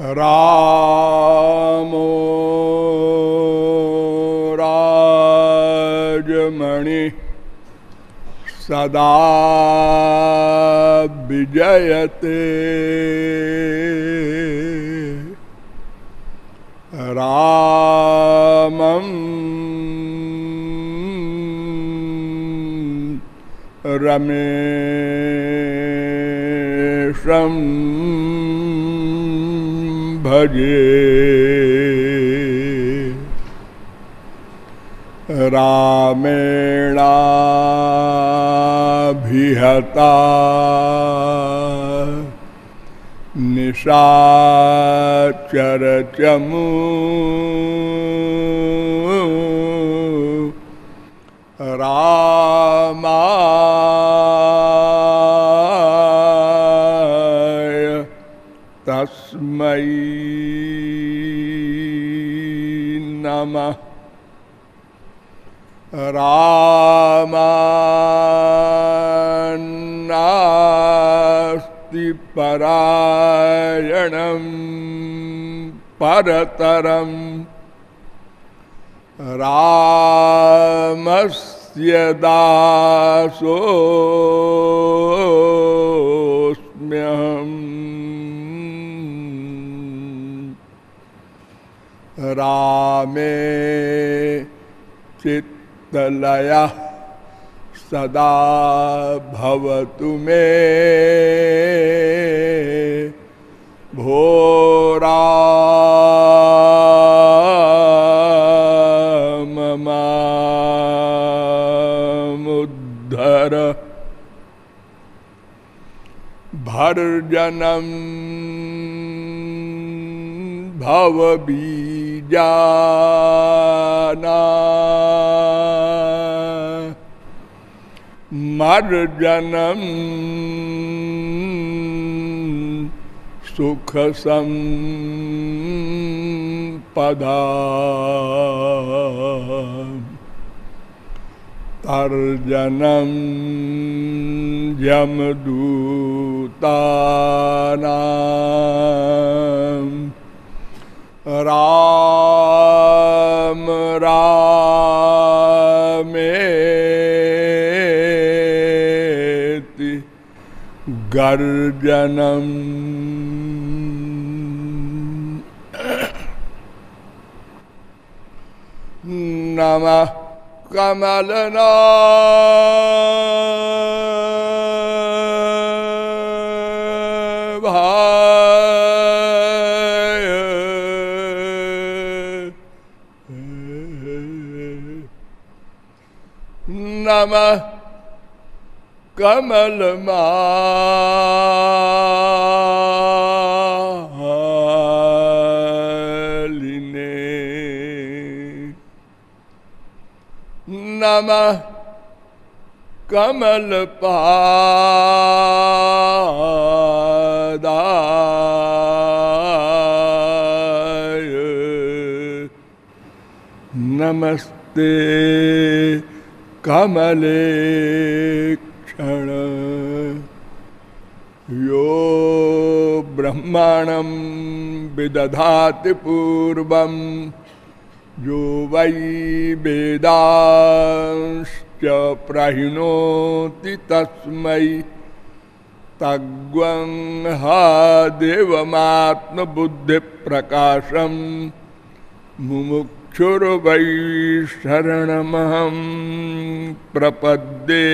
रामो राजमणि सदा विजयते। रामम् रमेशम् भजे। रामेणाभिहता। निशाचरचमू। रामाय तस्मै नमः रामान्नास्ति परायणं परतरम् रामस्य दासोऽस्म्यहम् रामे चित्तलयः सदा भवतु मे। भोराम मामुद्धर भर्जनं भवबीजाना मर्जनं सुखसम्पदा तर्जनं यमदूतानां राम रामेति गर्जनम्। नमः कमलना नमः कमलमालिने नमः कमलपादाय नमस्ते कमले क्षण यो ब्रह्माणं विदधाति पूर्वं। यो वै वेदांश्च प्रहिणोति तस्मै। तग्वं हा देवमात्मबुद्धिप्रकाशं। मुमुक्षुर्वै शरणमहं प्रपद्ये।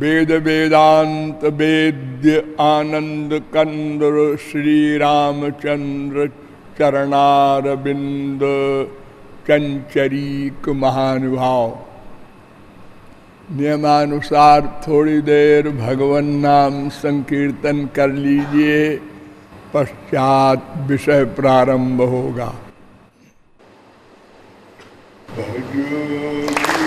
वेद वेदांत वेद्य आनंद कंदर श्री रामचंद्र चरणारविंद चंचरीक महानुभाव। नियमानुसार थोड़ी देर भगवान नाम संकीर्तन कर लीजिए पश्चात विषय प्रारंभ होगा। गोविंद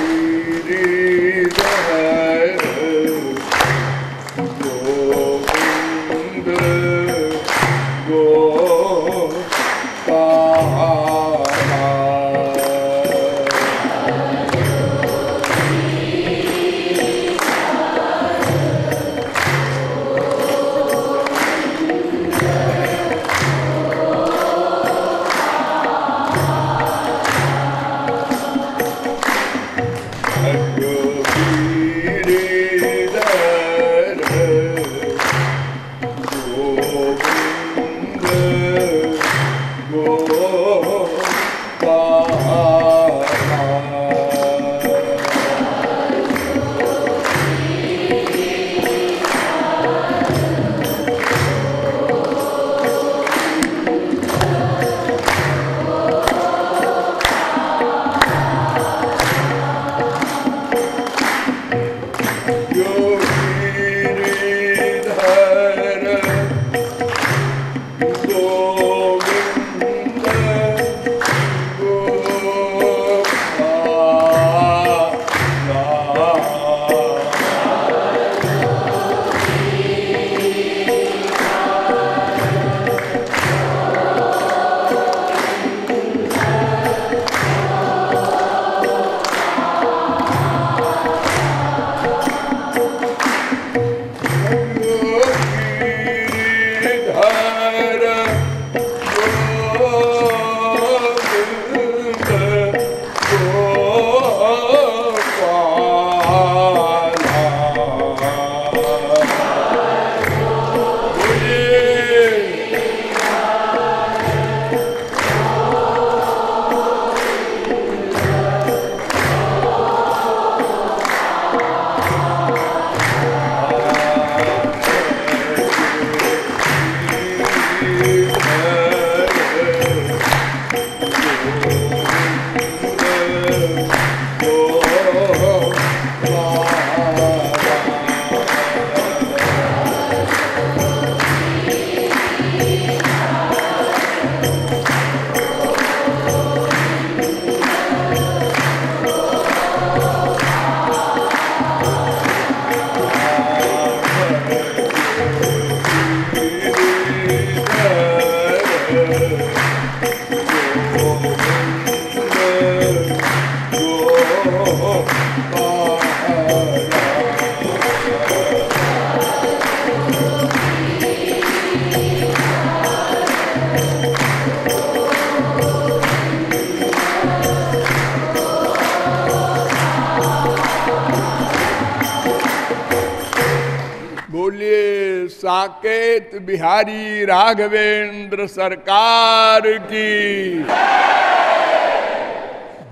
साकेत बिहारी राघवेंद्र सरकार की।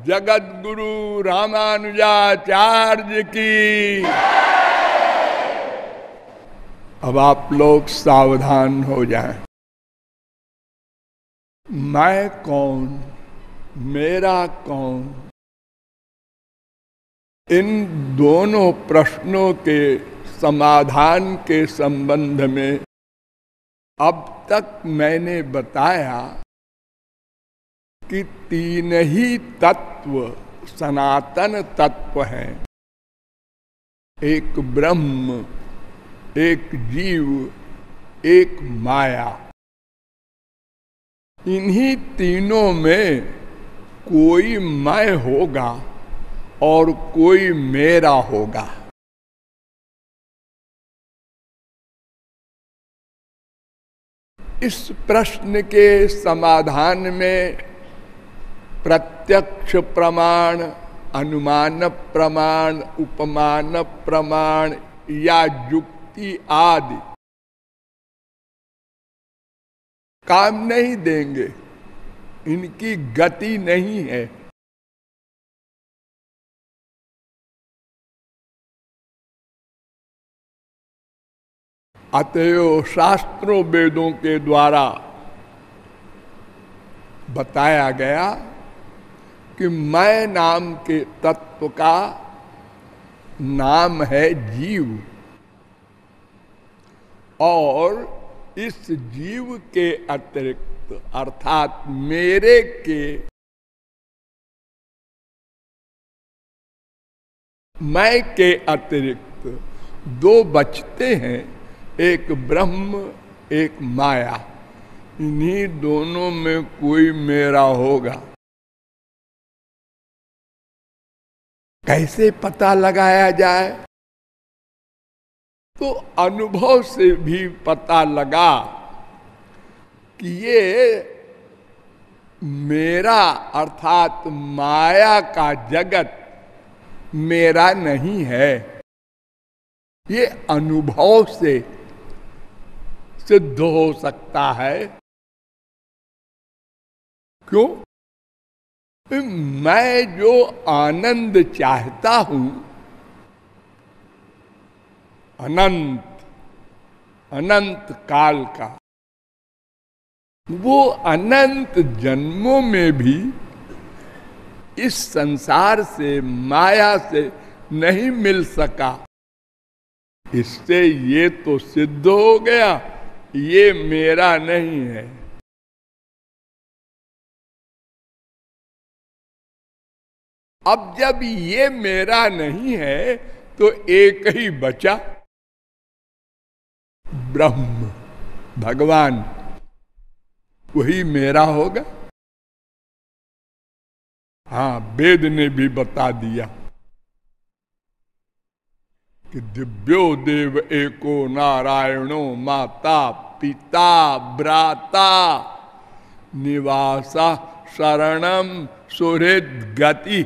जगत गुरु रामानुजाचार्य की। अब आप लोग सावधान हो जाएँ। मैं कौन? मेरा कौन? इन दोनों प्रश्नों के समाधान के संबंध में अब तक मैंने बताया कि तीन ही तत्व सनातन तत्व हैं। एक ब्रह्म, एक जीव, एक माया। इन्हीं तीनों में कोई मैं होगा और कोई मेरा होगा। इस प्रश्न के समाधान में प्रत्यक्ष प्रमाण, अनुमान प्रमाण, उपमान प्रमाण या युक्ति आदि काम नहीं देंगे। इनकी गति नहीं है। अतएव शास्त्रों वेदों के द्वारा बताया गया कि मैं नाम के तत्व का नाम है जीव। और इस जीव के अतिरिक्त, अर्थात मेरे के, मैं के अतिरिक्त दो बचते हैं। एक ब्रह्म, एक माया। इन्हीं दोनों में कोई मेरा होगा। कैसे पता लगाया जाए? तो अनुभव से भी पता लगा कि ये मेरा, अर्थात माया का जगत मेरा नहीं है। ये अनुभव से सिद्ध हो सकता है। क्यों? मैं जो आनंद चाहता हूँ, अनंत अनंत काल का, वो अनंत जन्मों में भी इस संसार से, माया से नहीं मिल सका। इससे ये तो सिद्ध हो गया। ये मेरा नहीं है। अब जब ये मेरा नहीं है तो एक ही बचा। ब्रह्म, भगवान, वही मेरा होगा। हाँ वेद ने भी बता दिया। कि दिव्यो देव एको नारायणो माता, पिता ब्राता निवासा शरणम सुहृद, गति।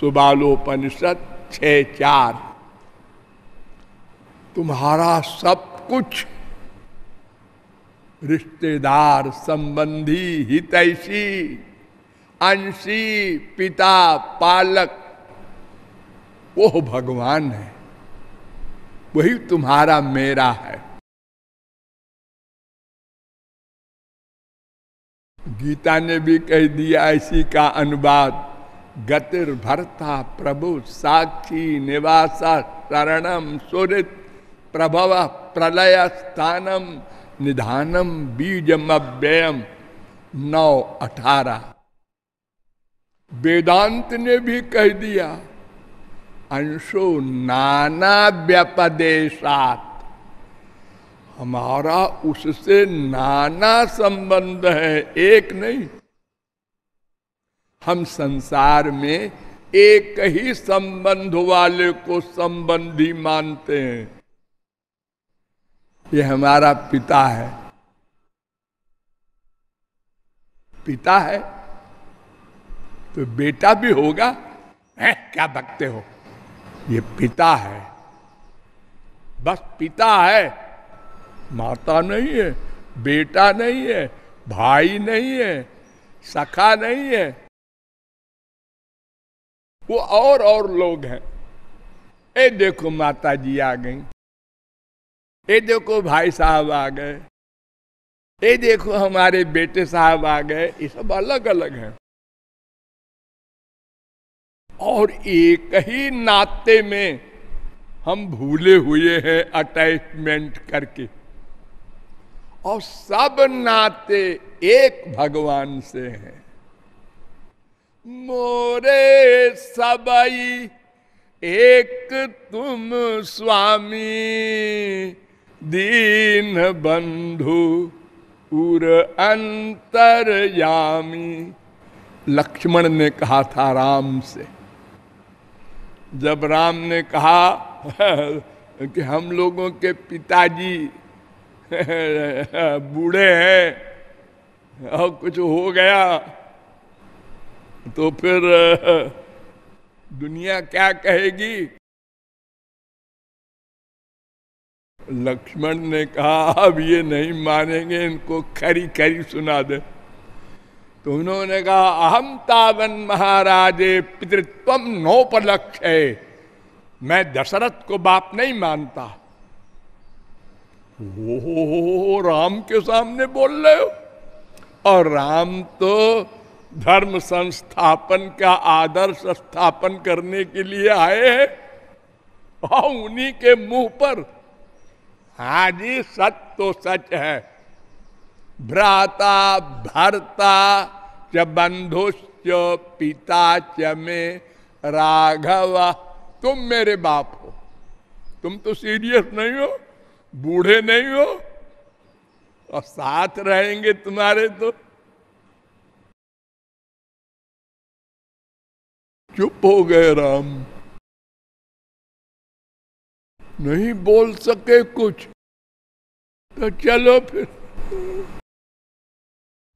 सुबालोपनिषद छ चार। तुम्हारा सब कुछ रिश्तेदार संबंधी हितैषी, अंशी, पिता, पालक वो भगवान है। वही तुम्हारा मेरा है। गीता ने भी कह दिया, इसी का अनुवाद, गतिर भरता प्रभु साक्षी निवासा शरणम सुरित, प्रभव प्रलय स्थानम निधानम बीजम अव्ययम। नौ अठारह। वेदांत ने भी कह दिया अंशो नाना व्यपदेशात। हमारा उससे नाना संबंध है, एक नहीं। हम संसार में एक ही संबंध वाले को संबंधी मानते हैं। ये हमारा पिता है। पिता है तो बेटा भी होगा, है? क्या बकते हो? ये पिता है। बस पिता है। माता नहीं है, बेटा नहीं है, भाई नहीं है, सखा नहीं है। वो और और लोग हैं। ए देखो माता जी आ गई। ए देखो भाई साहब आ गए। ए देखो हमारे बेटे साहब आ गए। ये सब अलग अलग हैं। और एक ही नाते में हम भूले हुए हैं अटैचमेंट करके। और सब नाते एक भगवान से हैं। मोरे सबई, एक तुम स्वामी, दीन बंधु, उर अंतरयामी। लक्ष्मण ने कहा था राम से जब राम ने कहा, कि हम लोगों के पिताजी बूढ़े हैं और कुछ हो गया तो फिर दुनिया क्या कहेगी? लक्ष्मण ने कहा, अब ये नहीं मानेंगे, इनको खरी खरी सुना दे। तो उन्होंने कहा अहम तावन महाराजे, पितृत्व नोपलक्ष है मैं दशरथ को बाप नहीं मानता। ओ राम के सामने बोल रहे हो? और राम तो धर्म संस्थापन का आदर्श स्थापन करने के लिए आए हैं। और उन्हीं के मुँह पर। हाजी सच तो सच है। भ्राता, भरता च बंधुश्च पिता च में राघव। तुम मेरे बाप हो। तुम तो सीरियस नहीं हो, बूढ़े नहीं हो, और साथ रहेंगे तुम्हारे तो। चुप हो गए राम। नहीं बोल सके कुछ। तो चलो फिर।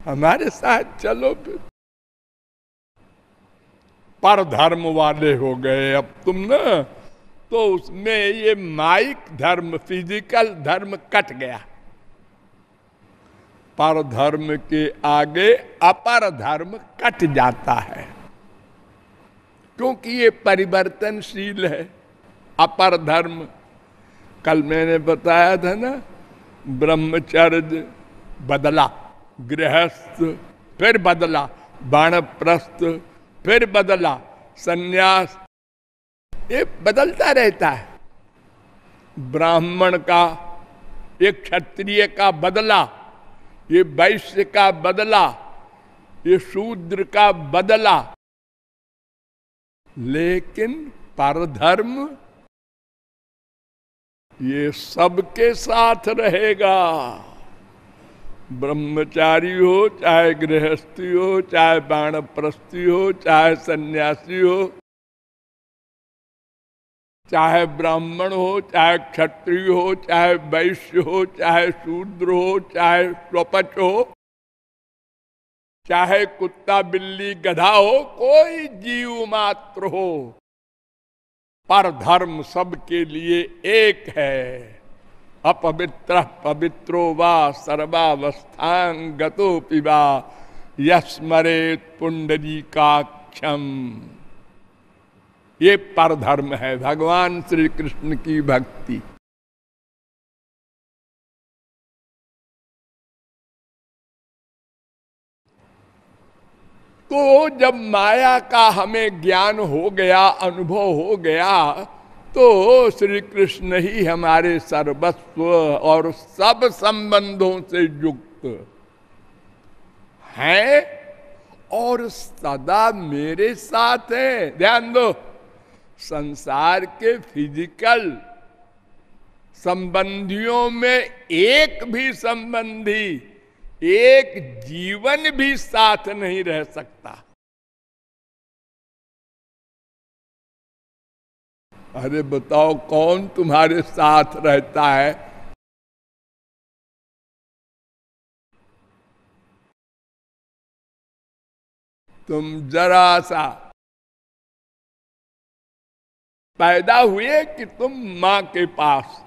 हमारे साथ चलो पर धर्म वाले हो गए अब तुम ना तो उसमें ये माइक धर्म फ़िज़िकल धर्म कट गया। पर धर्म के आगे अपर धर्म कट जाता है। क्योंकि ये परिवर्तनशील है, अपर धर्म। कल मैंने बताया था ना, ब्रह्मचर्य बदला। गृहस्थ, फिर बदला, बाणप्रस्थ, फिर बदला, सन्यास। ये बदलता रहता है। ब्राह्मण का एक क्षत्रिय का बदला, ये वैश्य का बदला, ये शूद्र का बदला। लेकिन परधर्म, ये सबके साथ रहेगा। ब्रह्मचारी हो, चाहे गृहस्थी हो, चाहे बाणप्रस्थी हो, चाहे सन्यासी हो, चाहे ब्राह्मण हो, चाहे क्षत्रिय हो, चाहे वैश्य हो, चाहे शूद्र हो, चाहे स्वपच हो, चाहे कुत्ता, बिल्ली, गधा हो, कोई जीव मात्र हो, पर धर्म सबके लिए एक है। अपवित्र पवित्रो वा सर्वावस्थान गतो पिबा यस्मरे पुंडरी का क्षम ये पर धर्म है, भगवान श्री कृष्ण की भक्ति। तो जब माया का हमें ज्ञान हो गया, अनुभव हो गया तो श्री कृष्ण ही हमारे सर्वस्व और सब संबंधों से युक्त हैं और सदा मेरे साथ है। ध्यान दो, संसार के फ़िज़िकल संबंधियों में एक भी संबंधी, एक जीवन भी साथ नहीं रह सकता। अरे बताओ कौन तुम्हारे साथ रहता है? तुम जरा सा पैदा हुए कि तुम माँ के पास?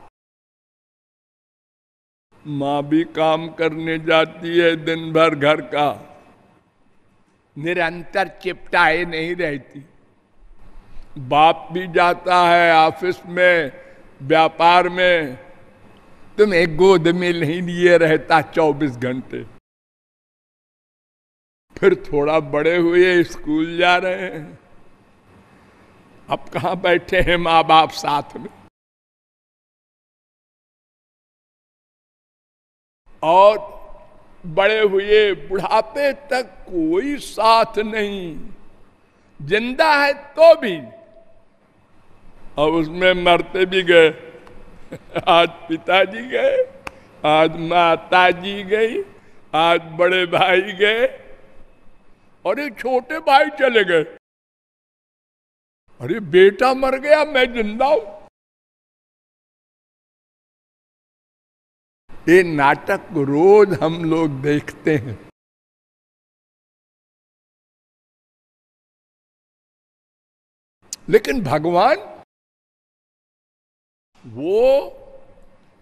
माँ भी काम करने जाती है दिन भर घर का। निरंतर चिपटाए नहीं रहती। बाप भी जाता है ऑफ़िस में, व्यापार में। तुम एक गोद में नहीं लिए रहता चौबीस घंटे। फिर थोड़ा बड़े हुए स्कूल जा रहे हैं। अब कहा बैठे हैं माँ बाप साथ में? और बड़े हुए बुढ़ापे तक कोई साथ नहीं। ज़िंदा है तो भी और उसमें मरते भी गए। आज पिताजी गए, आज माता जी गई, आज बड़े भाई गए और एक छोटे भाई चले गए। अरे बेटा मर गया, मैं ज़िंदा हूँ। ये नाटक रोज हम लोग देखते हैं। लेकिन भगवान वो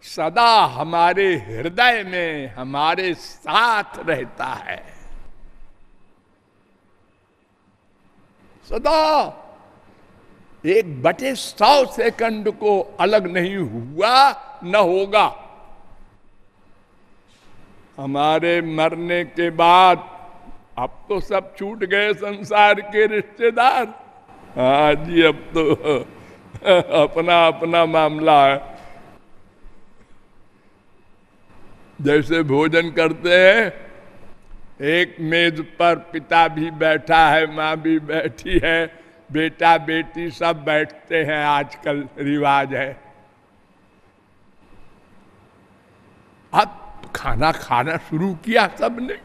सदा हमारे हृदय में हमारे साथ रहता है। सदा एक बटे सौ सेकंड को अलग नहीं हुआ, न होगा। हमारे मरने के बाद अब तो सब छूट गए संसार के रिश्तेदार। हाँ जी अब तो अपना अपना मामला है। जैसे भोजन करते हैं, एक मेज पर पिता भी बैठा है, माँ भी बैठी है, बेटा, बेटी सब बैठते हैं, आजकल रिवाज है। अब खाना खाना शुरू किया सबने।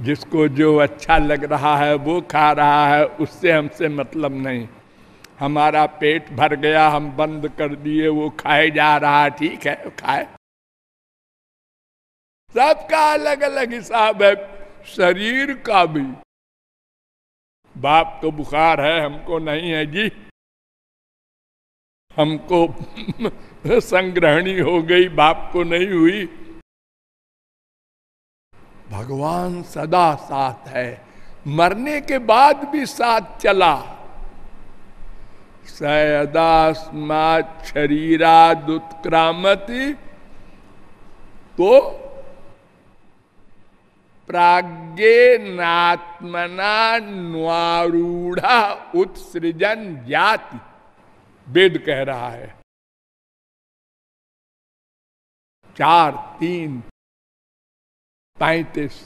जिसको जो अच्छा लग रहा है, वो खा रहा है, उससे हमसे मतलब नहीं। हमारा पेट भर गया, हम बंद कर दिए, वो खाए जा रहा, ठीक है, खाए। सबका अलग अलग हिसाब है, शरीर का भी। बाप तो बुखार है, हमको नहीं है जी। हमको संग्रहणी हो गई, बाप को नहीं हुई। भगवान सदा साथ है, मरने के बाद भी साथ चला। शरीरा दुत्क्रामति तो नात्मना न्वारूढ़ा उत्सृजन जाति वेद कह रहा है। चार तीन पैतीस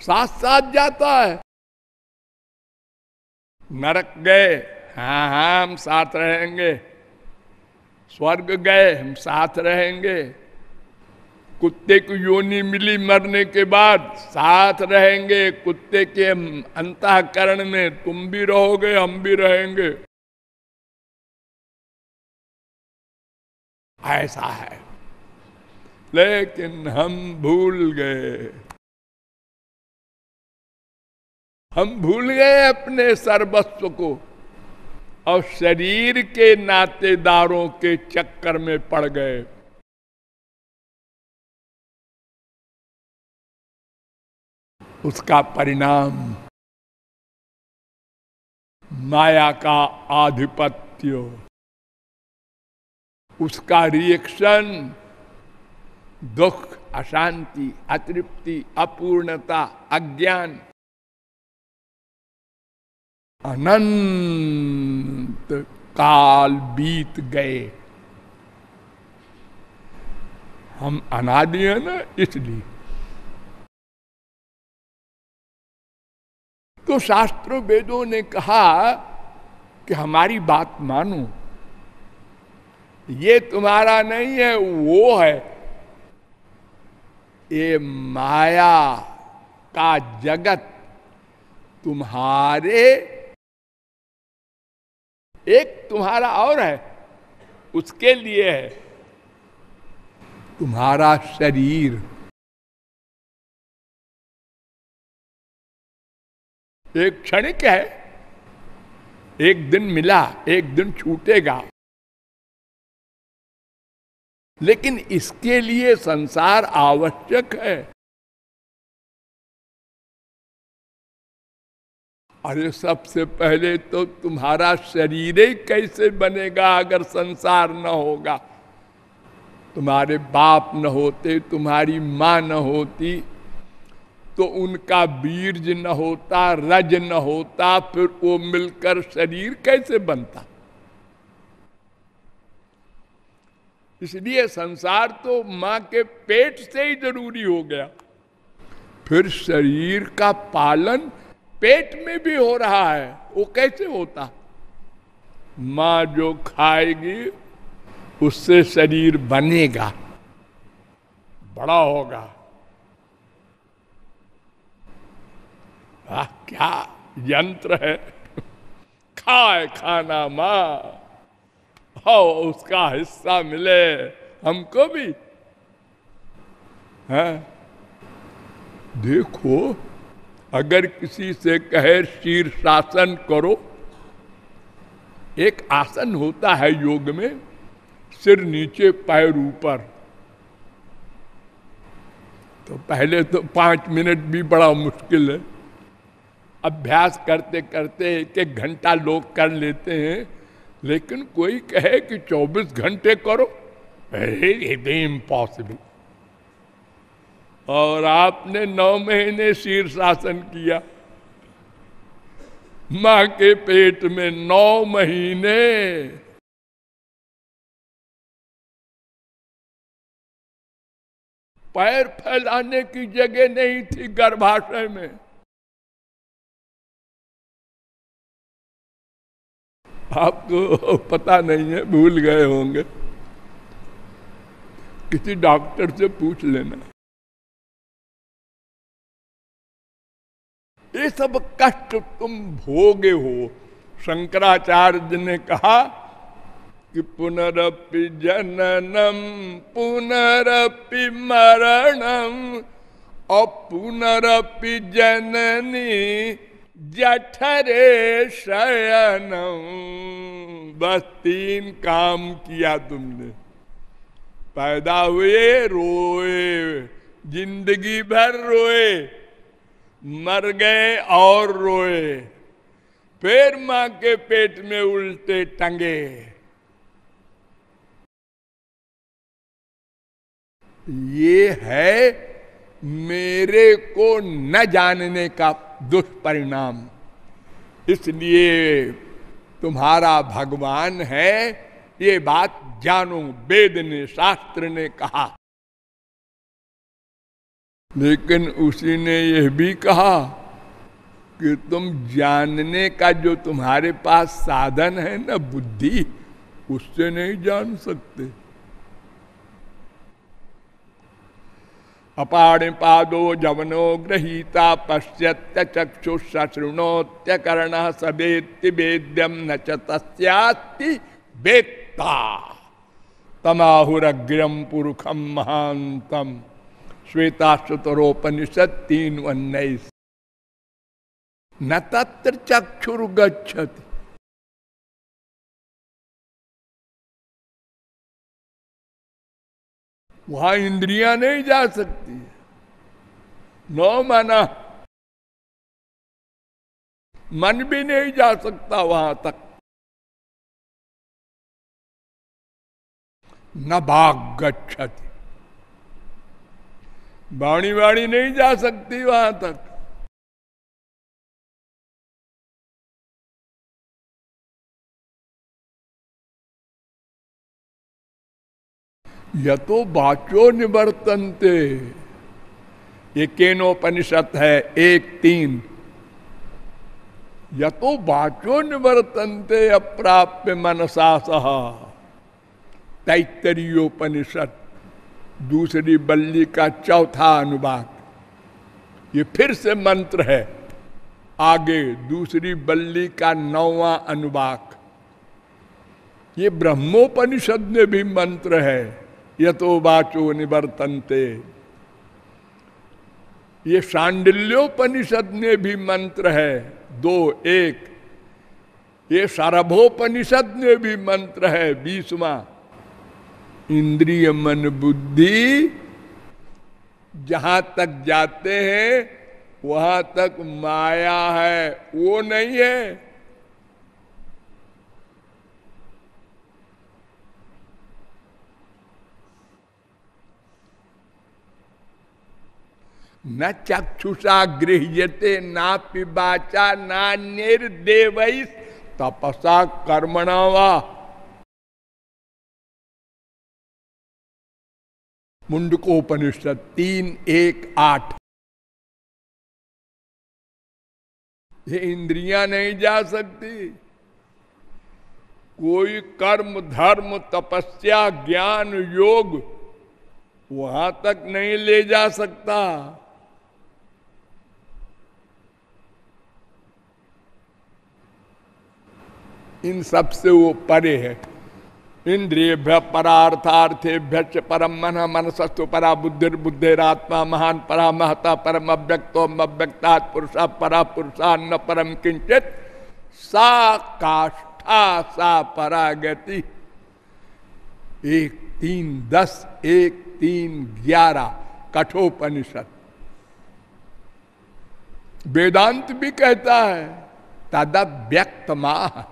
साथ साथ जाता है। नरक गए हाँ हाँ हम साथ रहेंगे। स्वर्ग गए, हम साथ रहेंगे। कुत्ते को योनि मिली मरने के बाद साथ रहेंगे। कुत्ते के अंतकरण में तुम भी रहोगे, हम भी रहेंगे। ऐसा है। लेकिन हम भूल गए। हम भूल गए अपने सर्वस्व को। और शरीर के नातेदारों के चक्कर में पड़ गए। उसका परिणाम माया का आधिपत्य। उसका रिएक्शन दुख, अशांति, अतृप्ति, अपूर्णता, अज्ञान। अनंत काल बीत गए। हम अनादि है ना, इसलिए। तो शास्त्रों वेदों ने कहा कि हमारी बात मानो। ये तुम्हारा नहीं है, वो है। ये माया का जगत तुम्हारे एक तुम्हारा और है उसके लिए है। तुम्हारा शरीर। एक क्षणिक है एक दिन मिला एक दिन छूटेगा। लेकिन इसके लिए संसार आवश्यक है। अरे सबसे पहले तो तुम्हारा शरीर ही कैसे बनेगा अगर संसार न होगा? तुम्हारे बाप न होते, तुम्हारी माँ न होती तो उनका बीर्ज न होता, रज न होता, फिर वो मिलकर शरीर कैसे बनता? इसलिए संसार तो माँ के पेट से ही ज़रूरी हो गया। फिर शरीर का पालन पेट में भी हो रहा है वो कैसे होता? माँ जो खाएगी उससे शरीर बनेगा बड़ा होगा। आ, क्या यंत्र है। खाए खाना माँ हो उसका हिस्सा मिले हमको भी। है? देखो अगर किसी से कहे शीर्षासन करो, एक आसन होता है योग में, सिर नीचे, पैर ऊपर। तो पहले तो पाँच मिनट भी बड़ा मुश्किल है। अभ्यास करते करते एक एक घंटा लोग कर लेते हैं, लेकिन कोई कहे कि 24 घंटे करो इम्पॉसिबल और आपने नौ महीने शीर्षासन किया। माँ के पेट में नौ महीने। पैर फैलाने की जगह नहीं थी गर्भाशय में। आपको पता नहीं है, भूल गए होंगे। किसी डॉक्टर से पूछ लेना। ये सब कष्ट तुम भोगे हो। शंकराचार्य ने कहा कि पुनरपि जननम, पुनरपि मरणम और पुनरपि जननी जठरे शयनम। बस तीन काम किया तुमने। पैदा हुए, रोए, ज़िंदगी भर रोए मर गए और रोए। फिर माँ के पेट में उल्टे टंगे। ये है मेरे को न जानने का दुष्परिणाम। इसलिए तुम्हारा भगवान है, ये बात जानो, वेद ने शास्त्र ने कहा। लेकिन उसी ने यह भी कहा कि तुम जानने का जो तुम्हारे पास साधन है ना बुद्धि, उससे नहीं जान सकते। अपाणि पादो जवनो गृहीता पश्यत्य चक्षुषृणोत्य कर्ण सवेत्ति वेद्यम न चस्ति वेत्ता। तमाहुरग्रम पुरुखम महांतम श्वेताश्रुतरोपनिषद तीन उन्नीस न तत्र चक्षुर्गछति वहाँ इंद्रिया नहीं जा सकती। नौ माना। मन भी नहीं जा सकता वहाँ तक। न बाघ गच्छति बाणी वाणी नहीं जा सकती वहाँ तक। यतो बाचो निवर्तनते। ये केनोपनिषद है, एक तीन। यतो बाचो निवर्तनते अप्राप्य मनसा सह। तैतरीयोपनिषद दूसरी बल्ली का चौथा अनुवाद। ये फिर से मंत्र है। आगे दूसरी बल्ली का नौवा अनुवाक। ये ब्रह्मोपनिषद में भी मंत्र है। यतो बाचो निवर्तनते। ये सांडिल्योपनिषद में भी मंत्र है। दो, एक। ये सर्भोपनिषद में भी मंत्र है। बीसवा। इंद्रिय मन बुद्धि जहाँ तक जाते हैं, वहाँ तक माया है, वो नहीं है। न चक्षुषा गृह्यते ना पिबाचा, ना निर्देव तपसा कर्मणा वा। मुंडकोपनिषद तीन एक आठ। ये इंद्रियाँ नहीं जा सकती। कोई कर्म, धर्म, तपस्या, ज्ञान, योग वहाँ तक नहीं ले जा सकता। इन सबसे वो परे है। इंद्रिय परार्थार्थेभ्य परम मन मनसस्तु परा बुद्धि बुद्धिरात्मा महान परा महता परम अव्यक्तो अव्यक्ता पुरुषा परा पुरुषा न परम किंचित सा काष्ठा, सा परागति। एक तीन दस एक तीन ग्यारह, कठोपनिषद। वेदांत भी कहता है तद व्यक्त माह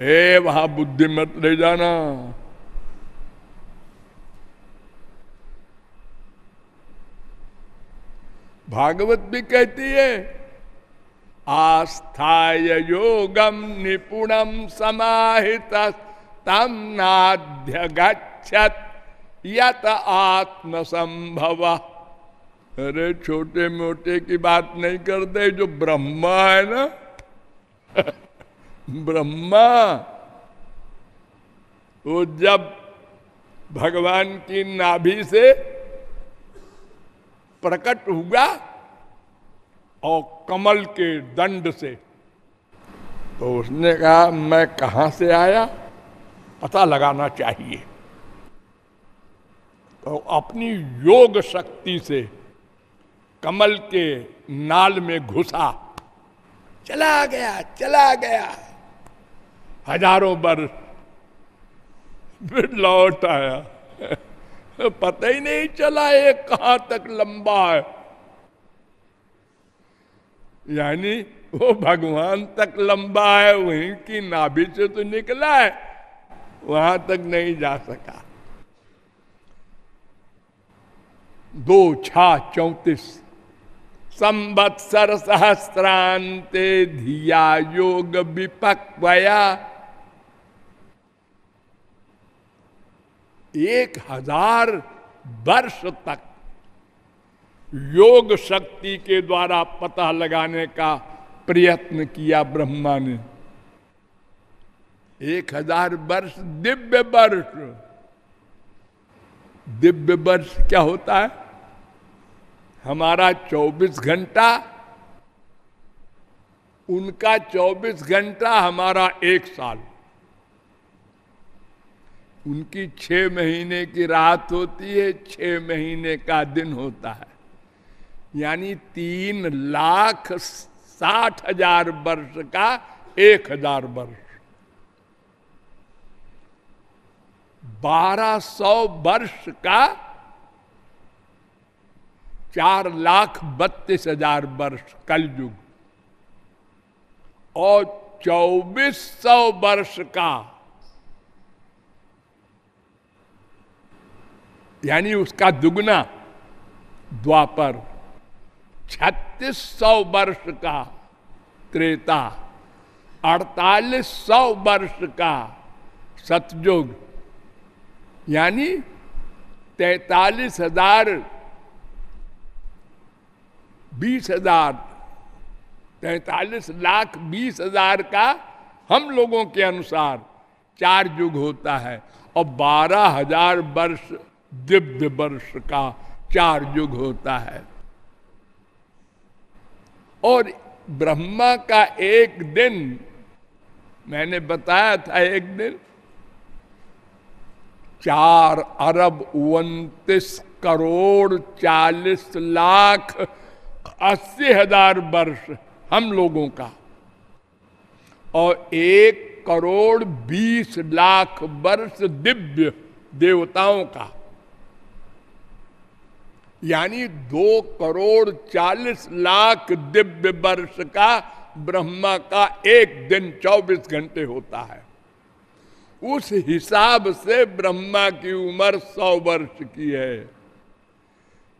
ए वहाँ बुद्धि मत ले जाना। भागवत भी कहती है, आस्थाय योगम निपुणम समाहित तम नाध्य गच्छत यत आत्म संभव अरे छोटे मोटे की बात नहीं करते, जो ब्रह्मा है ना ब्रह्मा, वो जब भगवान की नाभि से प्रकट हुआ और कमल के दंड से तो उसने कहा, मैं कहा से आया? पता लगाना चाहिए। तो अपनी योग शक्ति से कमल के नाल में घुसा। चला गया चला गया। हज़ारों वर्ष लौट आया। पता ही नहीं चला ये कहाँ तक लंबा है। यानी वो भगवान तक लंबा है, वहीं की नाभि से तो निकला है, वहाँ तक नहीं जा सका। दो छा चौतीस, संवत्सर सहस्रांते धिया योग विपक्वया एक हज़ार वर्ष तक योग शक्ति के द्वारा पता लगाने का प्रयत्न किया ब्रह्मा ने। एक हज़ार वर्ष, दिव्य वर्ष। दिव्य वर्ष क्या होता है? हमारा 24 घंटा, उनका 24 घंटा हमारा एक साल। उनकी छह महीने की रात होती है, छह महीने का दिन होता है। यानी तीन लाख साठ हज़ार वर्ष का एक हज़ार वर्ष। बारह सौ वर्ष का चार लाख बत्तीस हज़ार वर्ष कलयुग। और चौबीस सौ वर्ष का यानी उसका दुगना द्वापर, छत्तीस सौ वर्ष का त्रेता, अड़तालीस सौ वर्ष का सतयुग, यानी तैतालीस हज़ार, बीस हज़ार, तैतालीस लाख बीस हज़ार का हम लोगों के अनुसार चार युग होता है और बारह हज़ार वर्ष दिव्य वर्ष का चार युग होता है। और ब्रह्मा का एक दिन, मैंने बताया था एक दिन, चार अरब उन्तीस करोड़ चालीस लाख अस्सी हज़ार वर्ष हम लोगों का, और एक करोड़ बीस लाख वर्ष दिव्य देवताओं का। यानी दो करोड़ चालीस लाख दिव्य वर्ष का ब्रह्मा का एक दिन चौबीस घंटे होता है। उस हिसाब से ब्रह्मा की उम्र सौ वर्ष की है।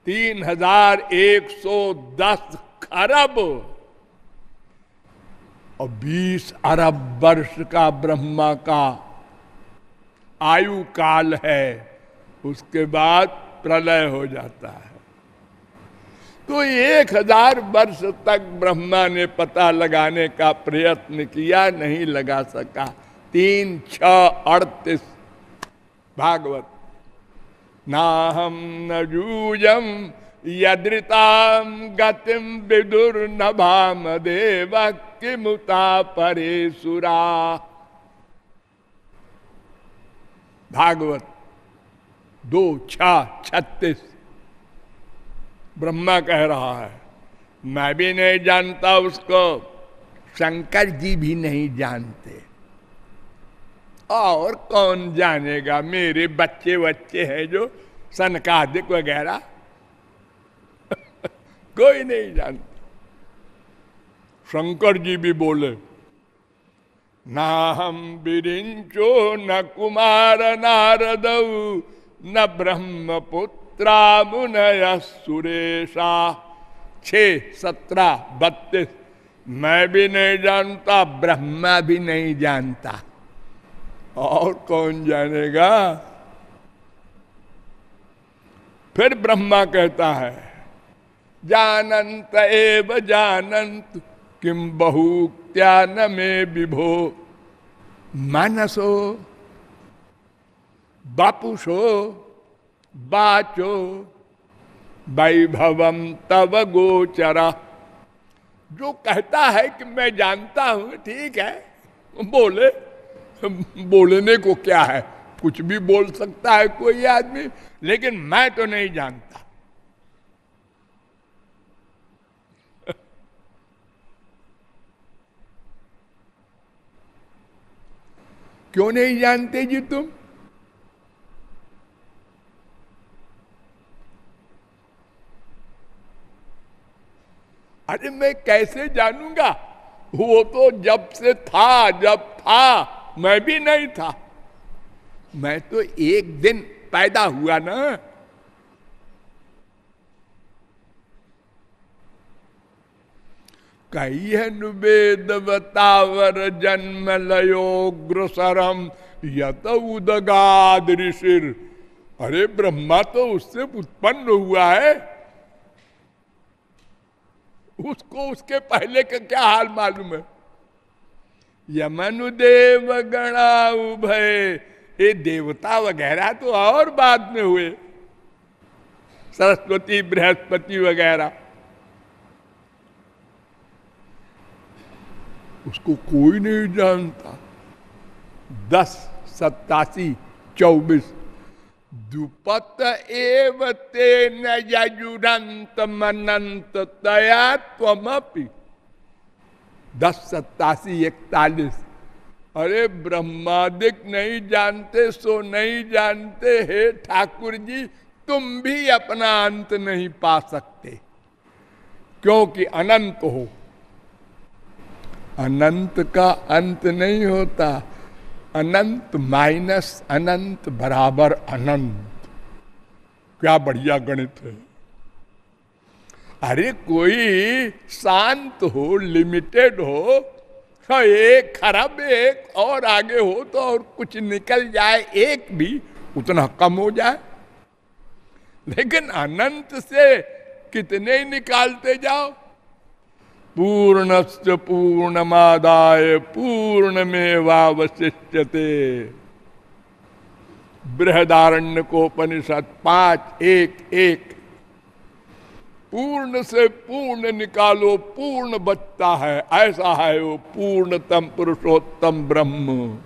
तीन हज़ार एक सौ दस खरब और बीस अरब वर्ष का ब्रह्मा का आयु काल है, उसके बाद प्रलय हो जाता है। तो एक हज़ार वर्ष तक ब्रह्मा ने पता लगाने का प्रयत्न किया, नहीं लगा सका। तीन छ अड़तीस। भागवत। ना हम न जूजम, यदृताम गतिम विदुर नभाम देव, किमुता परे सुरा भागवत। दो छ छत्तीस। ब्रह्मा कह रहा है। मैं भी नहीं जानता उसको। शंकर जी भी नहीं जानते। और कौन जानेगा? मेरे बच्चे बच्चे हैं जो सनकादिक वगैरह। कोई नहीं जानता। शंकर जी भी बोले, ना हम बिरिंचो, न कुमार नारद न ब्रह्मपुत्रा मुनय सुरेशा। छ सत्रह बत्तीस। मैं भी नहीं जानता, ब्रह्मा भी नहीं जानता। और कौन जानेगा? फिर ब्रह्मा कहता है, जानंत एव जानंत किम बहुत्या न में विभो। मानसो, बापुषो बाचो। वैभवम तव गोचरा। जो कहता है कि मैं जानता हूँ, ठीक है, बोले। बोलने को क्या है? कुछ भी बोल सकता है कोई आदमी, लेकिन मैं तो नहीं जानता। क्यों नहीं जानते जी तुम? अरे मैं कैसे जानूँगा? वो तो जब से था, जब था, मैं भी नहीं था। मैं तो एक दिन पैदा हुआ ना। कही है नुवेद बतावर जन्म लयोग्रसरम यत उदगाद ऋषिर। अरे ब्रह्मा तो उससे उत्पन्न हुआ है। उसको उसके पहले का क्या हाल मालूम है? यमनुदेव गणा उभय ये देवता वगैरह तो और बाद में हुए। सरस्वती, बृहस्पति वगैरह। उसको कोई नहीं जानता। दस, सत्तासी, चौबीस दुपत एव तेन यजुरंत मनंत तया दस सत्तासी इकतालीस अरे ब्रह्मादिक नहीं जानते, सो नहीं जानते, हे ठाकुर जी तुम भी अपना अंत नहीं पा सकते। क्योंकि अनंत हो। अनंत का अंत नहीं होता। अनंत माइनस अनंत बराबर अनंत। क्या बढ़िया गणित है। अरे कोई शांत हो, लिमिटेड हो तो एक खराब एक और आगे हो तो और कुछ निकल जाए, एक भी उतना कम हो जाए। लेकिन अनंत से कितने ही निकालते जाओ। पूर्णस्य पूर्णमादाय पूर्ण में वावशिष्यते बृहदारण्य को उपनिषद पाँच एक एक। पूर्ण से पूर्ण निकालो, पूर्ण बचता है, ऐसा है वो पूर्णतम पुरुषोत्तम ब्रह्म।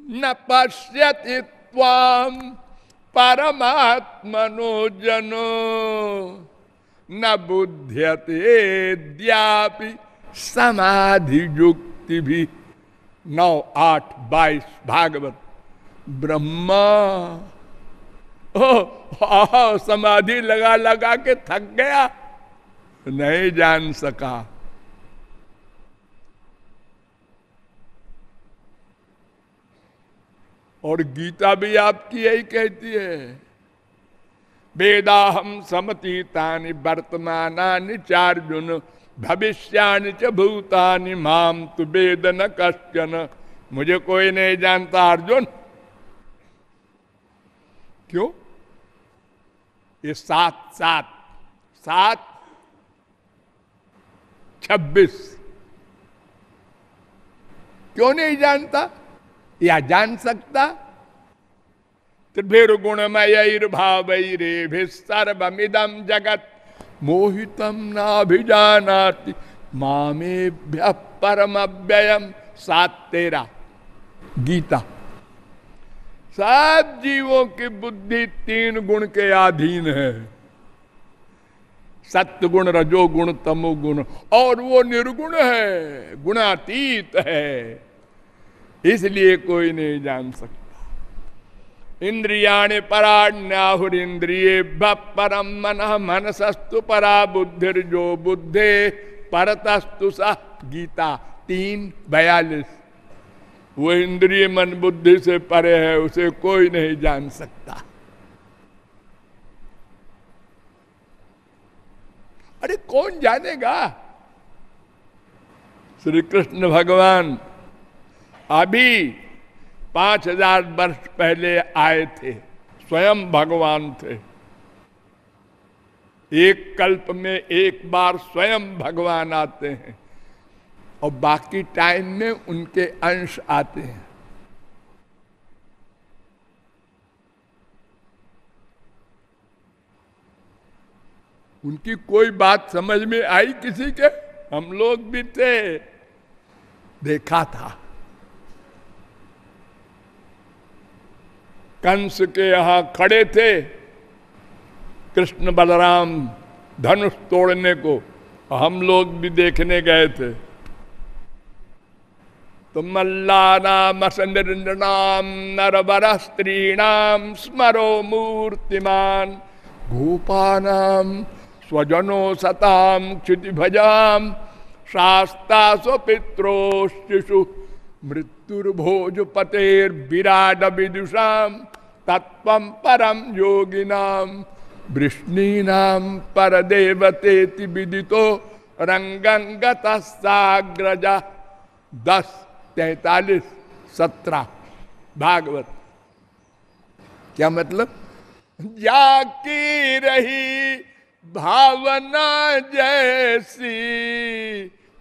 न पश्यति परमात्मनो जनो। न बुध्यते द्यापि समाधि युक्ति भी नौ आठ बाईस भागवत ब्रह्मा। ओ समाधि लगा लगा के थक गया। नहीं जान सका। और गीता भी आपकी यही कहती है। वेदा हम समतीतानि वर्तमान चार्जुन भविष्यानि च भूतानि माम तु वेद न कश्चन। मुझे कोई नहीं जानता, अर्जुन। क्यों? ये सात सात सात, छब्बीस। क्यों नहीं जानता? या जान सकता? त्रिभिर्गुणमयर्भावैरे सर्वमिदम जगत। मोहितम नाभिजानाति मामेभ्य परम व्ययम सात तेरा गीता। सब जीवों की बुद्धि तीन गुण के अधीन है। सत्य गुण रजोगुण, तमोगुण, और वो निर्गुण है, गुणातीत है। इसलिए कोई नहीं जान सकता। इंद्रियाणि पराण्याहुरिंद्रिय परम मन मनसस्तु परा बुद्धिर्जो बुद्धे, परतस्तु स गीता। तीन बयालीस। वो इंद्रिय मन बुद्धि से परे है, उसे कोई नहीं जान सकता। अरे कौन जानेगा? श्री कृष्ण भगवान, अभी पाँच हज़ार वर्ष पहले आए थे, स्वयं भगवान थे। एक कल्प में एक बार स्वयं भगवान आते हैं और बाकी टाइम में उनके अंश आते हैं। उनकी कोई बात समझ में आई किसी के? हम लोग भी थे। देखा था। कंस के यहाँ खड़े थे। कृष्ण बलराम धनुष तोड़ने को हम लोग भी देखने गए थे। तो मल्लानाम असनिर्णाम नरबर स्त्रीणाम स्मरो मूर्तिमान गोपानाम स्वजनो सताम क्षुति भजाम शास्ता स्वपित्रो शिशु मृत्युर्भोज पतेर विराट विदुषाम तत्व परम योगिनाम वृष्णीनाम पर देवते विदितो रंगंगतग्रजा दस, तैतालीस, सत्रह। भागवत। क्या मतलब? जाकी रही भावना जैसी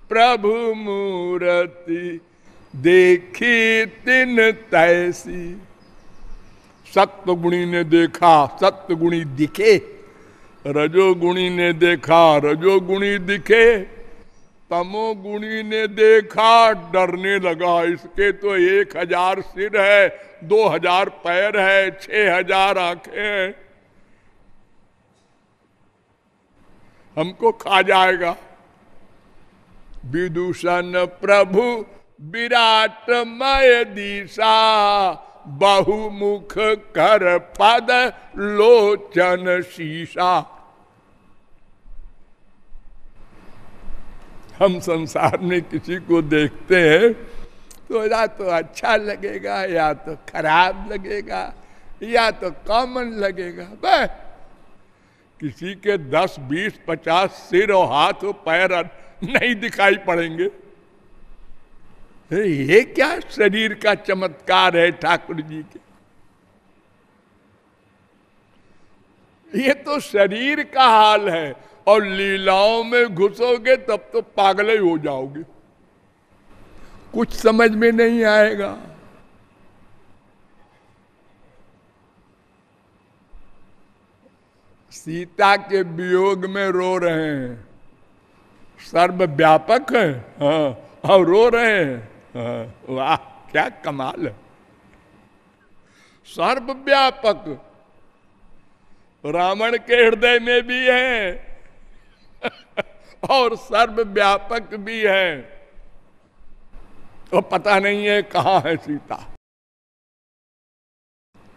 प्रभु मूर्ति देखी तिन तैसी। सत्वगुणी ने देखा सत्वगुणी दिखे। रजोगुणी ने देखा, रजोगुणी दिखे। तमोगुणी ने देखा, डरने लगा, इसके तो एक हज़ार सिर है, दो हज़ार पैर है, छह हज़ार आँखें। हैं हमको खा जाएगा। विदूषण प्रभु विराटमय दिशा, बहुमुख कर पद, लोचन शीशा। हम संसार में किसी को देखते हैं तो या तो अच्छा लगेगा, या तो खराब लगेगा, या तो कॉमन लगेगा। बस, किसी के दस, बीस, पचास सिर और हाथ और पैर नहीं दिखाई पड़ेंगे। ये क्या शरीर का चमत्कार है ठाकुर जी के? ये तो शरीर का हाल है, और लीलाओं में घुसोगे तब तो पागल ही हो जाओगे। कुछ समझ में नहीं आएगा। सीता के वियोग में रो रहे हैं। सर्व व्यापक है हाँ और रो रहे हैं। वाह, क्या कमाल सर्वव्यापक रावण के हृदय में भी है और सर्वव्यापक भी है। तो पता नहीं है कहा है सीता।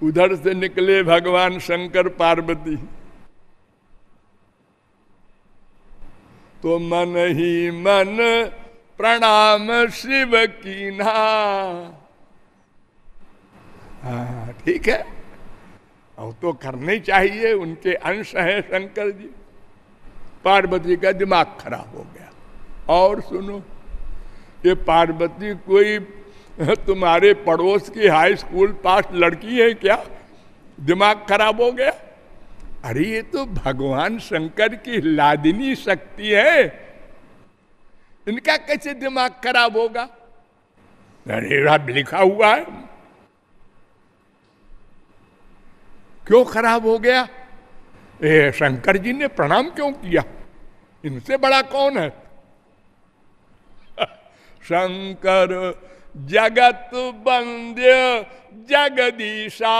उधर से निकले भगवान शंकर पार्वती। तो मन ही मन प्रणाम शिव की ना हाँ ठीक है। और तो करने चाहिए, उनके अंश है शंकर जी। पार्वती का दिमाग खराब हो गया। और सुनो, ये पार्वती कोई तुम्हारे पड़ोस की हाई स्कूल पास लड़की है क्या? दिमाग खराब हो गया? अरे, ये तो भगवान शंकर की लादिनी शक्ति है। इनका कैसे दिमाग खराब होगा? अरे लिखा हुआ है। क्यों खराब हो गया? ए, शंकर जी ने प्रणाम क्यों किया? इनसे बड़ा कौन है? शंकर जगत बंद्य जगदीशा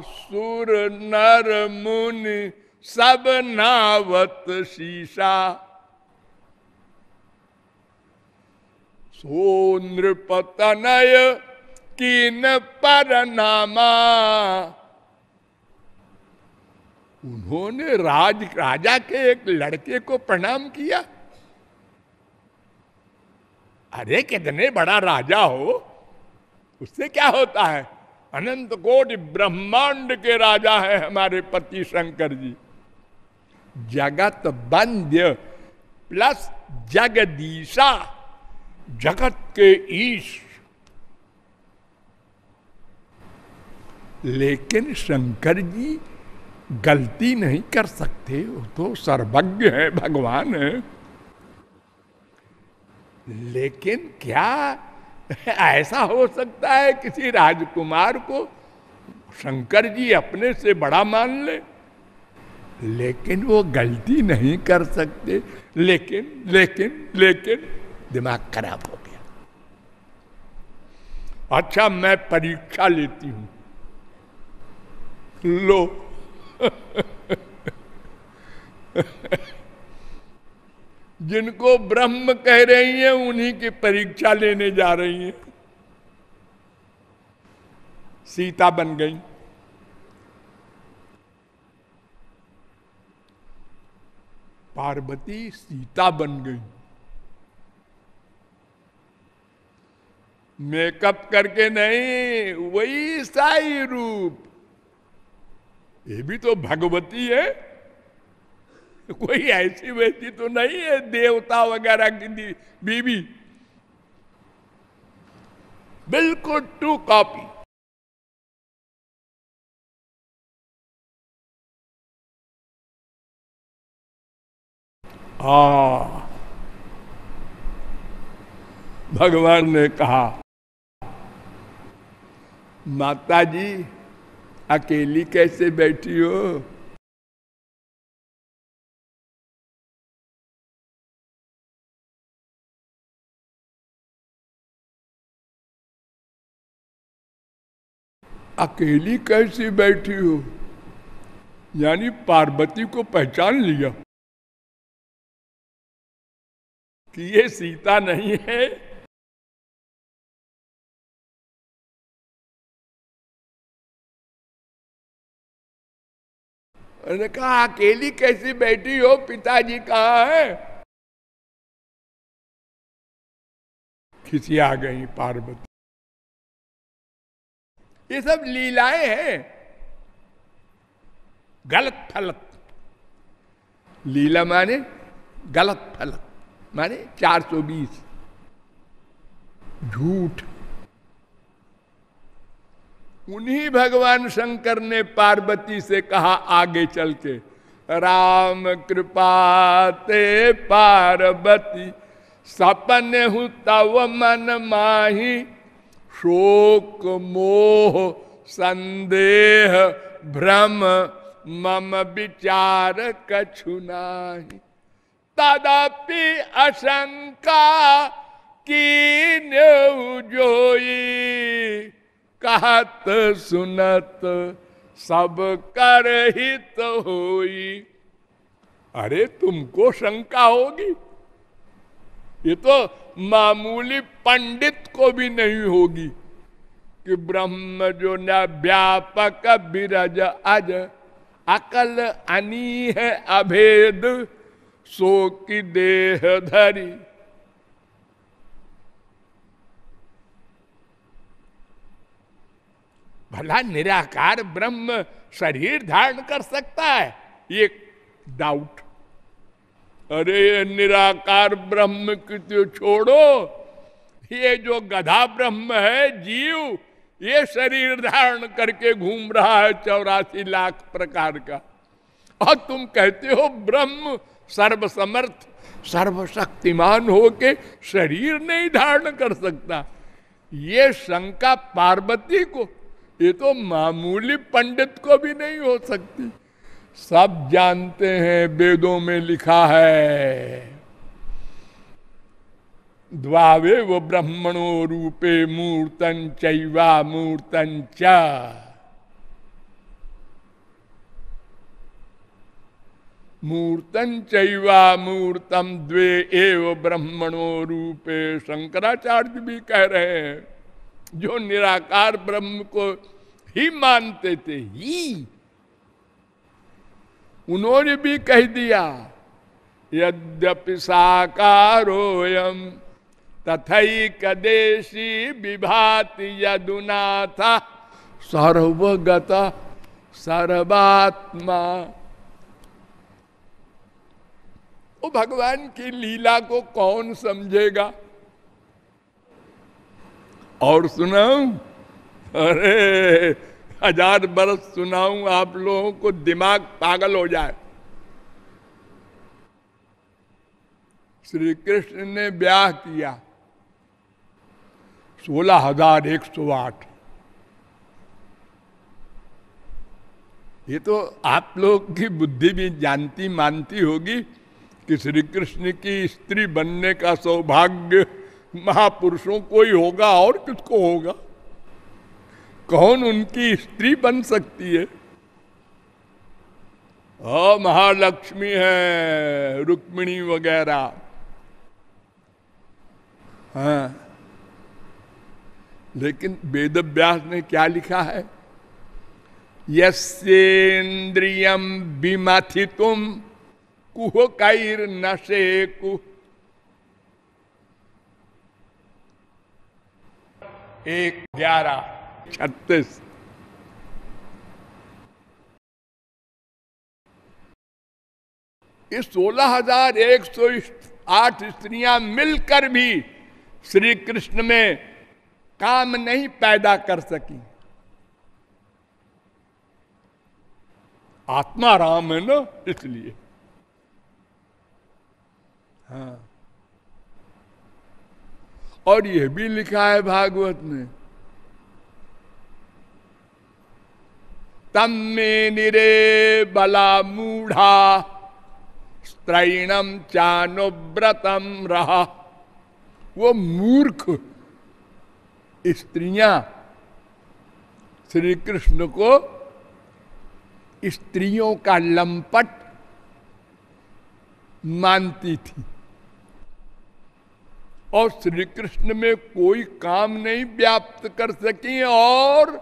सुर नर मुनि सब नावत शीशा। सो नृपतनय कीन पर नामा उन्होंने राज, राजा के एक लड़के को प्रणाम किया। अरे, कितने बड़ा राजा हो। उससे क्या होता है? अनंत कोट ब्रह्मांड के राजा है हमारे पति शंकर जी। जगत बंद्य प्लस जगदीशा। जगत के ईश। लेकिन शंकर जी गलती नहीं कर सकते, वो तो सर्वज्ञ है, भगवान है। लेकिन क्या ऐसा हो सकता है किसी राजकुमार को शंकर जी अपने से बड़ा मान ले? लेकिन वो गलती नहीं कर सकते। लेकिन लेकिन लेकिन दिमाग खराब हो गया। अच्छा मैं परीक्षा लेती हूँ। लो। जिनको ब्रह्म कह रही हैं, उन्हीं की परीक्षा लेने जा रही हैं। सीता बन गई। पार्वती सीता बन गई। मेकअप करके नहीं, वही साई रूप। ये भी तो भगवती है। कोई ऐसी वैसी तो नहीं है, देवता वगैरह की बीबी बिल्कुल टू कॉपी आ भगवान ने कहा माता जी, अकेली कैसे बैठी हो? अकेली कैसी बैठी हो? यानी पार्वती को पहचान लिया। कि ये सीता नहीं है उन्होंने कहा, अकेली कैसी बैठी हो? पिताजी कहा है? खिसी आ गई पार्वती। ये सब लीलाएँ हैं। गलत फलत लीला माने गलत फलत माने 420 झूठ। उन्हीं भगवान शंकर ने पार्वती से कहा आगे चल के, राम कृपा ते पार्वती, सपन हूँ तव मन माही, शोक मोह संदेह भ्रम, मम विचार कछुना तदपि अशंका की जोई कहत सुनत, सब कर हित होई। अरे, तुमको शंका होगी? ये तो मामूली पंडित को भी नहीं होगी कि ब्रह्म जो न व्यापक बिरज अज, अकल अनी है अभेद, सो की देह धरी। भला निराकार ब्रह्म शरीर धारण कर सकता है? ये डाउट अरे निराकार ब्रह्म की छोड़ो? ये जो गधा ब्रह्म है, जीव, ये शरीर धारण करके घूम रहा है चौरासी लाख प्रकार का। और तुम कहते हो, ब्रह्म सर्वसमर्थ, सर्वशक्तिमान हो के शरीर नहीं धारण कर सकता। ये शंका पार्वती को ये तो मामूली पंडित को भी नहीं हो सकती। सब जानते हैं वेदों में लिखा है। द्वावे वो ब्रह्मणो रूपे मूर्तन चैवा मूर्तन च। मूर्तन चैवा मूर्तम द्वे एव ब्रह्मणो रूपे शंकराचार्य भी कह रहे हैं। जो निराकार ब्रह्म को ही मानते थे, ही। उन्होंने भी कह दिया, यद्यपि साकारोयम तथैकदेशी विभाति यदुनाथ सर्वगत सर्वात्मा। वो भगवान की लीला को कौन समझेगा? और सुनाऊ? अरे, हज़ार बरस सुनाऊं, आप लोगों को दिमाग पागल हो जाए। श्री कृष्ण ने ब्याह किया। सोलह हज़ार एक सौ आठ। ये तो आप लोग की बुद्धि भी जानती मानती होगी कि श्री कृष्ण की स्त्री बनने का सौभाग्य महापुरुषों को ही होगा और किसको होगा? कौन उनकी स्त्री बन सकती है? महालक्ष्मी है, रुक्मिणी वगैरह। हाँ। लेकिन वेद व्यास ने क्या लिखा है? यसेन्द्रियम विमथि तुम कुह कैर नशे कुह एक ग्यारह। छत्तीस। इस सोलह हज़ार एक सौ आठ स्त्रियाँ मिलकर भी श्री कृष्ण में काम नहीं पैदा कर सकी। आत्मा राम है ना, इसलिए। हाँ। और यह भी लिखा है भागवत में। तम में निरे बला मूढ़ा स्त्रैणम चानुव्रतम रहा वो मूर्ख स्त्रियाँ श्री कृष्ण को स्त्रियों का लंपट मानती थी। और श्री कृष्ण में कोई काम नहीं व्याप्त कर सकी और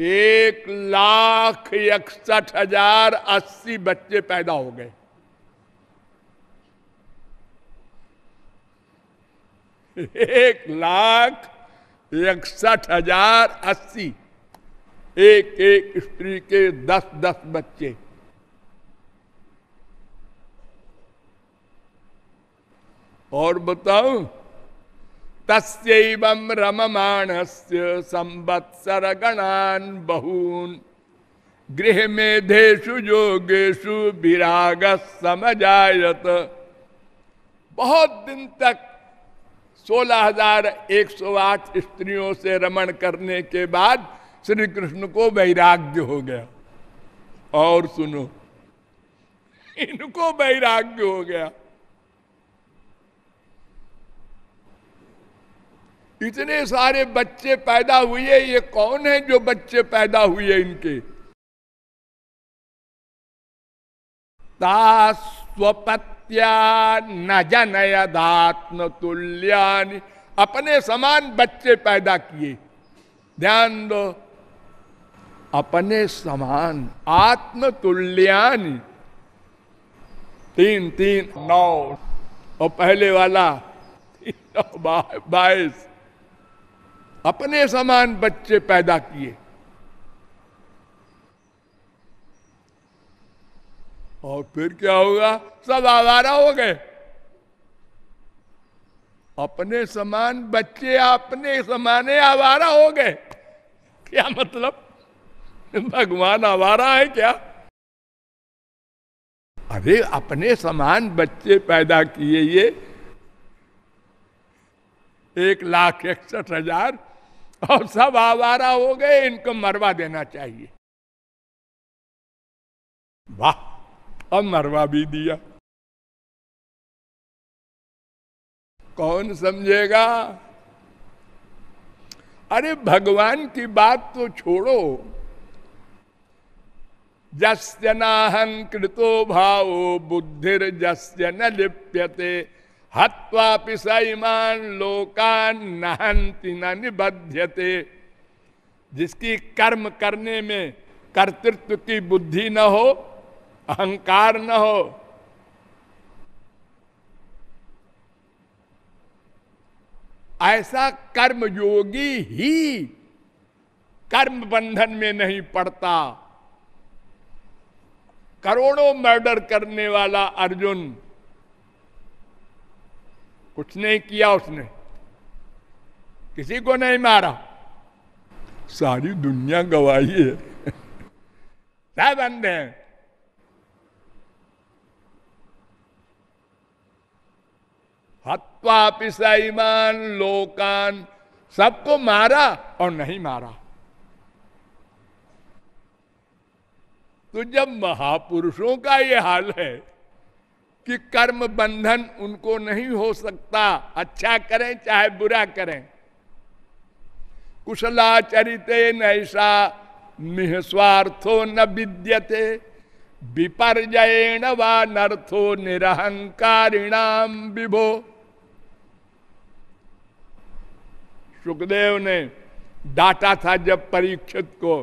एक लाख इकसठ हज़ार अस्सी बच्चे पैदा हो गए। एक लाख इकसठ हज़ार अस्सी। एक एक स्त्री के दस दस बच्चे। और बताओ तस्व रममाण से संवत्सर गणान बहून। गृह मेधेशु योगेशु विराग समझायत बहुत दिन तक सोलह हज़ार एक सौ आठ स्त्रियों से रमण करने के बाद श्री कृष्ण को वैराग्य हो गया। और सुनो, इनको वैराग्य हो गया। इतने सारे बच्चे पैदा हुए, ये कौन है जो बच्चे पैदा हुए इनके? तास्वपत सत्या न जनयदात्म तुल्यानि अपने समान बच्चे पैदा किए। ध्यान दो, अपने समान आत्म तुल्यानि तीन तीन, नौ, और पहले वाला बाईस। अपने समान बच्चे पैदा किए। और फिर क्या होगा? सब आवारा हो गए। अपने समान बच्चे, अपने समाने आवारा हो गए। क्या मतलब? भगवान आवारा है क्या? अरे, अपने समान बच्चे पैदा किए ये। एक लाख इकसठ हज़ार और सब आवारा हो गए, इनको मरवा देना चाहिए। वाह, अब मरवा भी दिया। कौन समझेगा? अरे, भगवान की बात तो छोड़ो। जस्य नाहंकृतो भावो बुद्धिर जस्य न लिप्यते। हत्वा पिसाईमान लोकान नहंति न निबध्यते। जिसकी कर्म करने में कर्तृत्व की बुद्धि न हो, अहंकार न हो, ऐसा कर्म योगी ही कर्म बंधन में नहीं पड़ता। करोड़ों मर्डर करने वाला अर्जुन कुछ नहीं किया उसने। किसी को नहीं मारा। सारी दुनिया गवाही है। सब अंधे हैं। हत्वा पिसाईमान लोकान, सबको मारा और नहीं मारा। तो जब महापुरुषों का ये हाल है कि कर्म बंधन उनको नहीं हो सकता। अच्छा करें, चाहे बुरा करें। कुशलाचरित नैसा निस्वार्थो न विद्यते। विपर्जयेण व नर्थो निरहंकारिणाम विभो। सुखदेव ने डांटा था जब परीक्षित को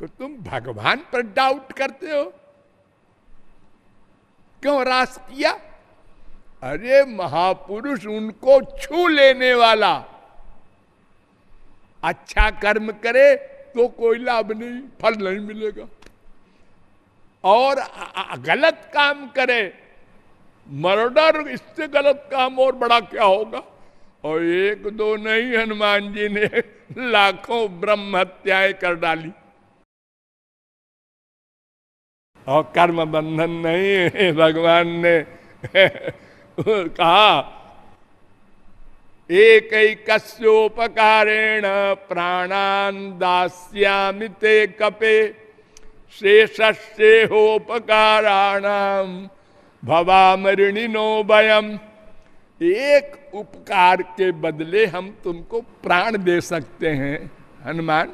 कि तुम भगवान पर डाउट करते हो? क्यों रास किया? अरे महापुरुष उनको छू लेने वाला। अच्छा कर्म करे तो कोई लाभ नहीं, फल नहीं मिलेगा। और गलत काम करे, मर्डर, इससे गलत काम और बड़ा क्या होगा? और एक दो नहीं, हनुमान जी ने लाखों ब्रह्म हत्याएँ कर डाली। और कर्म बंधन नहीं है, भगवान ने कहा एक कस्योपकारेण प्राणान दास्यामि ते कपे शेषस्ेहोपकाराणाम भवामृणिनो वयम। एक उपकार के बदले हम तुमको प्राण दे सकते हैं, हनुमान।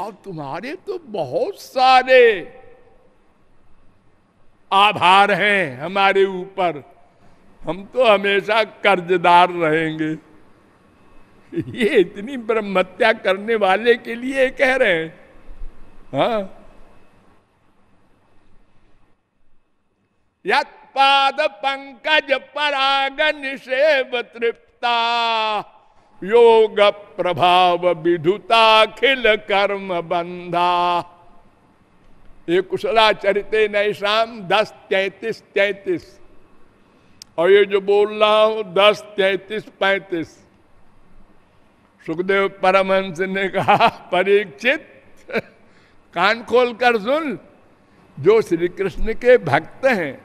और तुम्हारे तो बहुत सारे आभार हैं हमारे ऊपर। हम तो हमेशा कर्जदार रहेंगे। ये इतनी ब्रह्मत्या करने वाले के लिए कह रहे हैं। हाँ। यद पंकज पराग निषेव तृप्ता। योग प्रभाव विधुताखिल कर्म बंधा। ये कुशला चरिते नैशाम दस तैतीस तैतीस। और ये जो बोल रहा हूँ, दस तैतीस पैतीस। सुखदेव परमहंस ने कहा, परीक्षित, कान खोल कर सुन, जो श्री कृष्ण के भक्त हैं,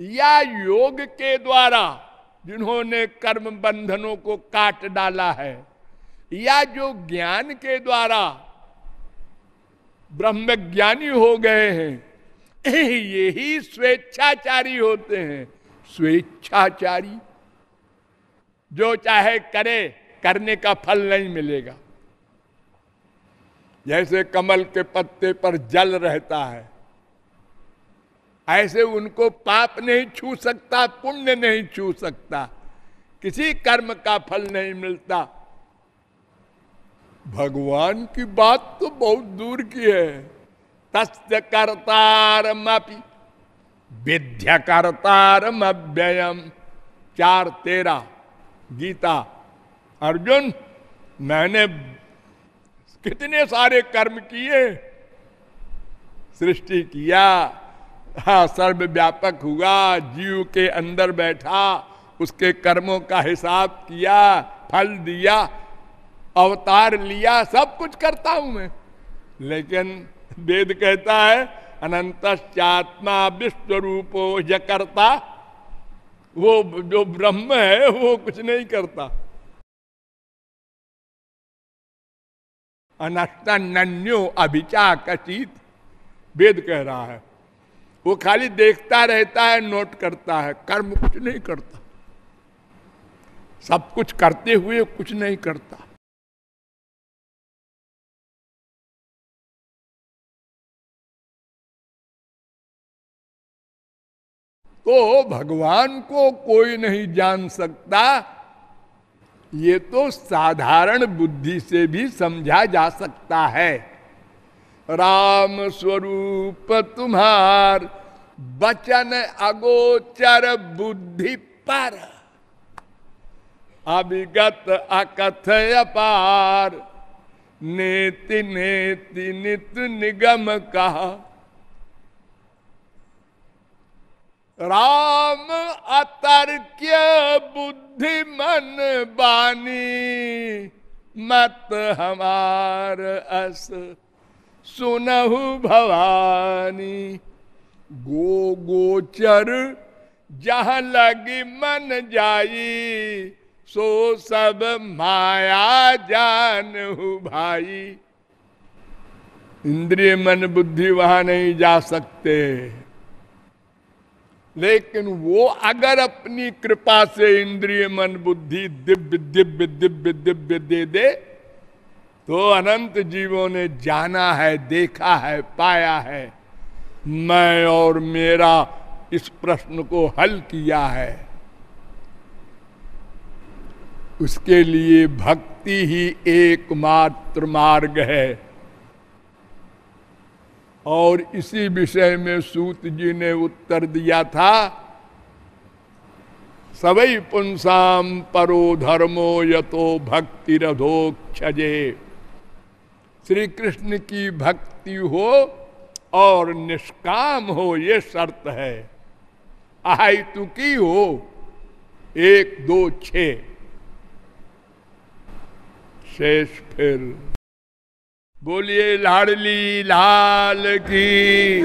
या योग के द्वारा जिन्होंने कर्म बंधनों को काट डाला है, या जो ज्ञान के द्वारा ब्रह्म ज्ञानी हो गए हैं। यही स्वेच्छाचारी होते हैं। स्वेच्छाचारी। जो चाहे करे, करने का फल नहीं मिलेगा। जैसे कमल के पत्ते पर जल रहता है, ऐसे उनको पाप नहीं छू सकता, पुण्य नहीं छू सकता। किसी कर्म का फल नहीं मिलता। भगवान की बात तो बहुत दूर की है। तस्य कर्तारमपि विद्य कर्तारमव्ययम। चार तेरा, गीता, अर्जुन, मैंने कितने सारे कर्म किए, सृष्टि किया हाँ सर्वव्यापक हुआ, जीव के अंदर बैठा, उसके कर्मों का हिसाब किया, फल दिया अवतार लिया, सब कुछ करता हूँ मैं। लेकिन वेद कहता है अनंत अनंतश्चात्मा विश्व रूपो करता। वो जो ब्रह्म है, वो कुछ नहीं करता। अनष्ट नन्यो अभिचा कचित वेद कह रहा है। वो खाली देखता रहता है, नोट करता है। कर्म कुछ नहीं करता। सब कुछ करते हुए कुछ नहीं करता। तो भगवान को कोई नहीं जान सकता। ये तो साधारण बुद्धि से भी समझा जा सकता है। राम स्वरूप तुम्हार बचन अगोचर बुद्धि पर। अभिगत अकथय पार नेति नेति नित निगम कहा। राम अतर्क्य बुद्धि मन बानी, मत हमार अस सुनहु भवानी। गो गोचर जहाँ लगी मन जाई, सो सब माया जान भाई। इंद्रिय मन बुद्धि वहाँ नहीं जा सकते। लेकिन वो अगर अपनी कृपा से इंद्रिय मन बुद्धि दिव्य दिव्य दिव्य दिव्य दे दे तो अनंत जीवों ने जाना है, देखा है, पाया है। मैं और मेरा इस प्रश्न को हल किया है। उसके लिए भक्ति ही एकमात्र मार्ग है। और इसी विषय में सूत जी ने उत्तर दिया था सवई पुंसाम परो धर्मो यतो भक्ति रधोक्षजे श्री कृष्ण की भक्ति हो और निष्काम हो ये शर्त है। आई की हो, एक दो छ। शेष फिर बोलिए लाडली लाल की।